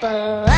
Từ